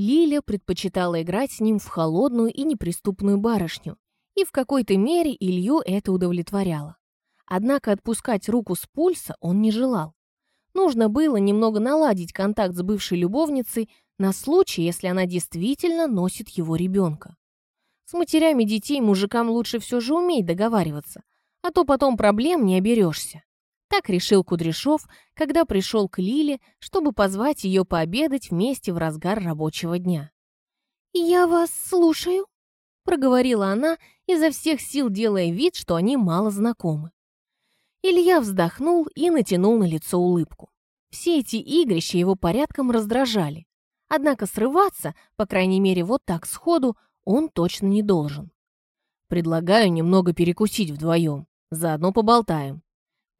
Лиля предпочитала играть с ним в холодную и неприступную барышню, и в какой-то мере Илью это удовлетворяло. Однако отпускать руку с пульса он не желал. Нужно было немного наладить контакт с бывшей любовницей на случай, если она действительно носит его ребенка. С матерями детей мужикам лучше все же уметь договариваться, а то потом проблем не оберешься. Так решил Кудряшов, когда пришел к Лиле, чтобы позвать ее пообедать вместе в разгар рабочего дня. «Я вас слушаю», — проговорила она, изо всех сил делая вид, что они мало знакомы. Илья вздохнул и натянул на лицо улыбку. Все эти игрища его порядком раздражали. Однако срываться, по крайней мере вот так сходу, он точно не должен. «Предлагаю немного перекусить вдвоем, заодно поболтаем»,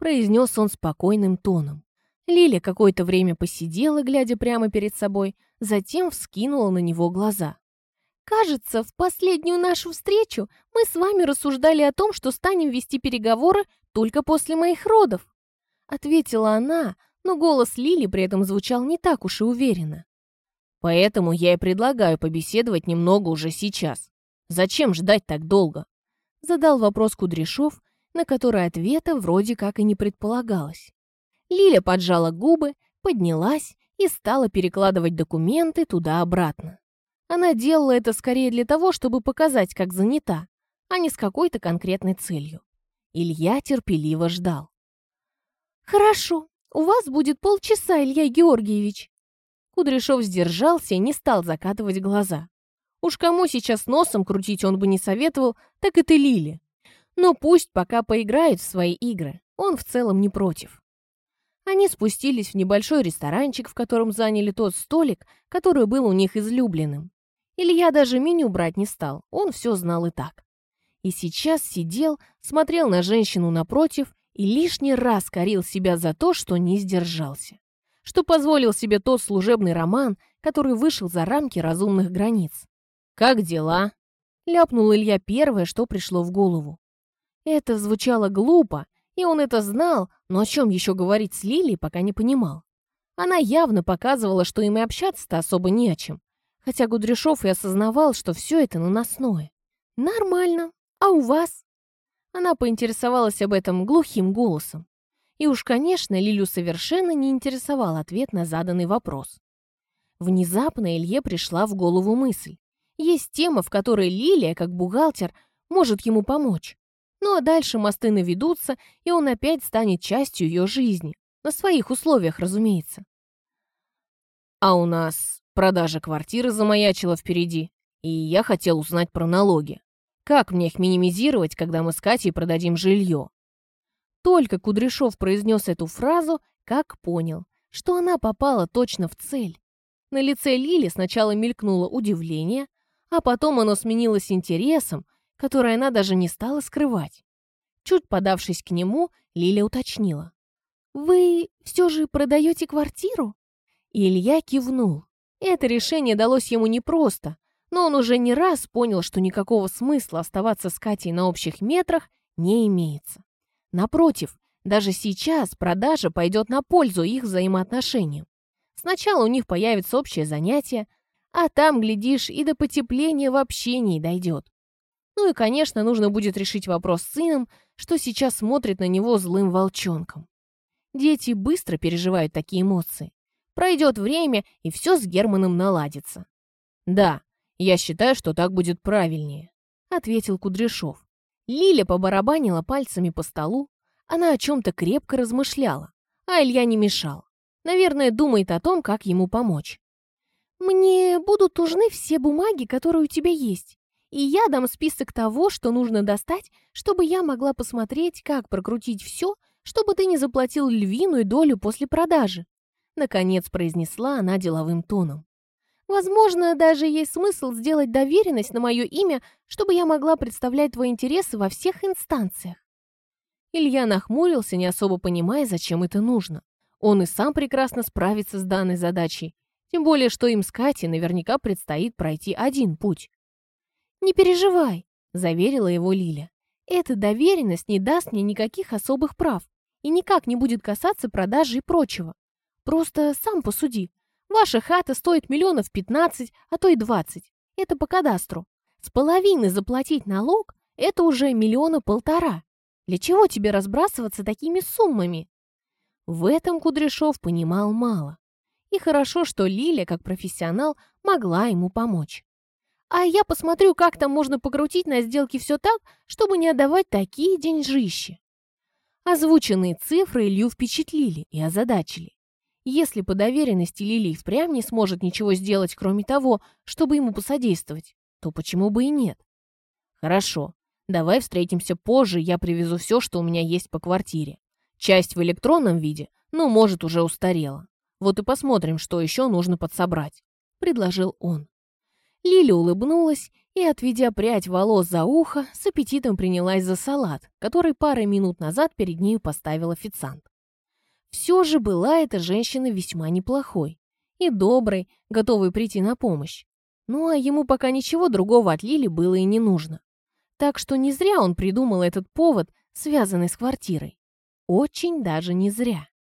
произнес он спокойным тоном. Лиля какое-то время посидела, глядя прямо перед собой, затем вскинула на него глаза. «Кажется, в последнюю нашу встречу мы с вами рассуждали о том, что станем вести переговоры только после моих родов», ответила она, но голос Лили при этом звучал не так уж и уверенно. «Поэтому я и предлагаю побеседовать немного уже сейчас. Зачем ждать так долго?» Задал вопрос Кудряшов, на который ответа вроде как и не предполагалось. Лиля поджала губы, поднялась и стала перекладывать документы туда-обратно. Она делала это скорее для того, чтобы показать, как занята, а не с какой-то конкретной целью. Илья терпеливо ждал. «Хорошо, у вас будет полчаса, Илья Георгиевич». Кудряшов сдержался и не стал закатывать глаза. Уж кому сейчас носом крутить он бы не советовал, так это Лиле. Но пусть пока поиграет в свои игры, он в целом не против. Они спустились в небольшой ресторанчик, в котором заняли тот столик, который был у них излюбленным. Илья даже меню брать не стал, он все знал и так. И сейчас сидел, смотрел на женщину напротив и лишний раз корил себя за то, что не сдержался. Что позволил себе тот служебный роман, который вышел за рамки разумных границ. «Как дела?» — ляпнул Илья первое, что пришло в голову. Это звучало глупо, и он это знал, но о чем еще говорить с Лилией, пока не понимал. Она явно показывала, что им и общаться-то особо не о чем, хотя Гудряшов и осознавал, что все это наносное. «Нормально. А у вас?» Она поинтересовалась об этом глухим голосом. И уж, конечно, Лилю совершенно не интересовал ответ на заданный вопрос. Внезапно Илье пришла в голову мысль. Есть тема, в которой Лилия, как бухгалтер, может ему помочь. Ну а дальше мосты наведутся, и он опять станет частью ее жизни. На своих условиях, разумеется. А у нас продажа квартиры замаячила впереди, и я хотел узнать про налоги. Как мне их минимизировать, когда мы с Катей продадим жилье? Только Кудряшов произнес эту фразу, как понял, что она попала точно в цель. На лице Лили сначала мелькнуло удивление, а потом оно сменилось интересом, которое она даже не стала скрывать. Чуть подавшись к нему, Лиля уточнила. «Вы все же продаете квартиру?» И Илья кивнул. Это решение далось ему непросто, но он уже не раз понял, что никакого смысла оставаться с Катей на общих метрах не имеется. Напротив, даже сейчас продажа пойдет на пользу их взаимоотношениям. Сначала у них появится общее занятие, а там, глядишь, и до потепления в общении дойдет. Ну и, конечно, нужно будет решить вопрос с сыном, что сейчас смотрит на него злым волчонком. Дети быстро переживают такие эмоции. Пройдет время, и все с Германом наладится. «Да, я считаю, что так будет правильнее», — ответил Кудряшов. Лиля побарабанила пальцами по столу. Она о чем-то крепко размышляла, а Илья не мешал. Наверное, думает о том, как ему помочь. «Мне будут нужны все бумаги, которые у тебя есть и я дам список того, что нужно достать, чтобы я могла посмотреть, как прокрутить все, чтобы ты не заплатил львиную долю после продажи», наконец произнесла она деловым тоном. «Возможно, даже есть смысл сделать доверенность на мое имя, чтобы я могла представлять твои интересы во всех инстанциях». Илья нахмурился, не особо понимая, зачем это нужно. Он и сам прекрасно справится с данной задачей, тем более, что им с Катей наверняка предстоит пройти один путь. «Не переживай», — заверила его Лиля. «Эта доверенность не даст мне никаких особых прав и никак не будет касаться продажи и прочего. Просто сам посуди. Ваша хата стоит миллионов 15, а то и 20. Это по кадастру. С половины заплатить налог – это уже миллиона полтора. Для чего тебе разбрасываться такими суммами? В этом Кудряшов понимал мало. И хорошо, что Лиля, как профессионал, могла ему помочь. А я посмотрю, как там можно покрутить на сделке все так, чтобы не отдавать такие деньжищи. Озвученные цифры Илью впечатлили и озадачили. Если по доверенности Лилии впрямь не сможет ничего сделать, кроме того, чтобы ему посодействовать, то почему бы и нет? Хорошо, давай встретимся позже, я привезу все, что у меня есть по квартире. Часть в электронном виде, но, может, уже устарела. Вот и посмотрим, что еще нужно подсобрать», — предложил он. Лиля улыбнулась и, отведя прядь волос за ухо, с аппетитом принялась за салат, который пару минут назад перед нею поставил официант. Все же была эта женщина весьма неплохой и доброй, готовой прийти на помощь. Ну а ему пока ничего другого от Лили было и не нужно. Так что не зря он придумал этот повод, связанный с квартирой. Очень даже не зря.